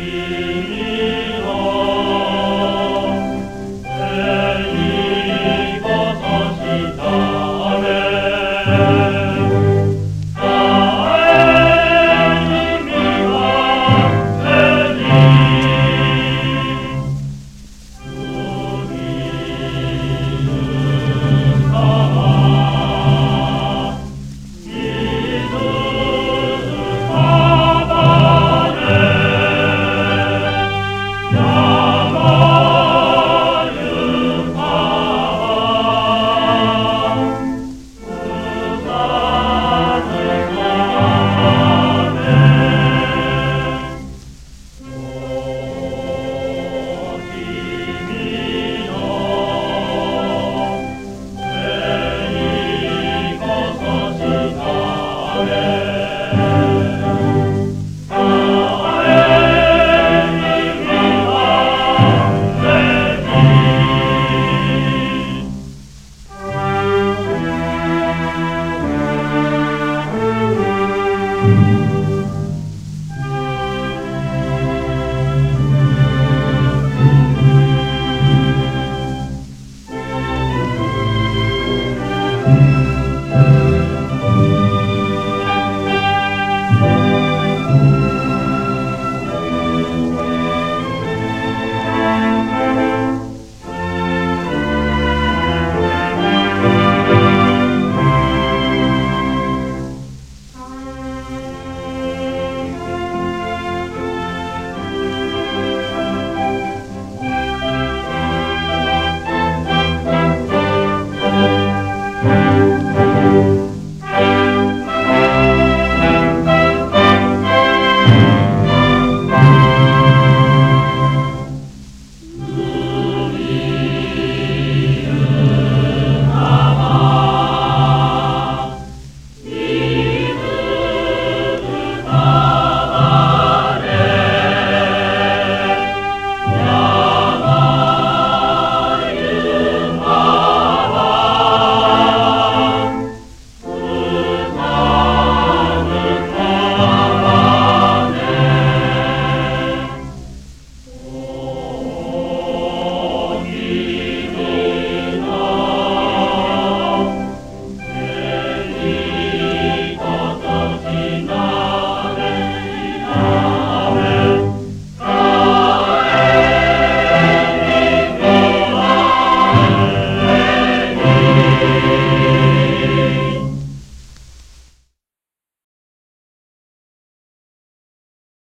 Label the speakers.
Speaker 1: Deus.